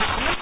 ہوں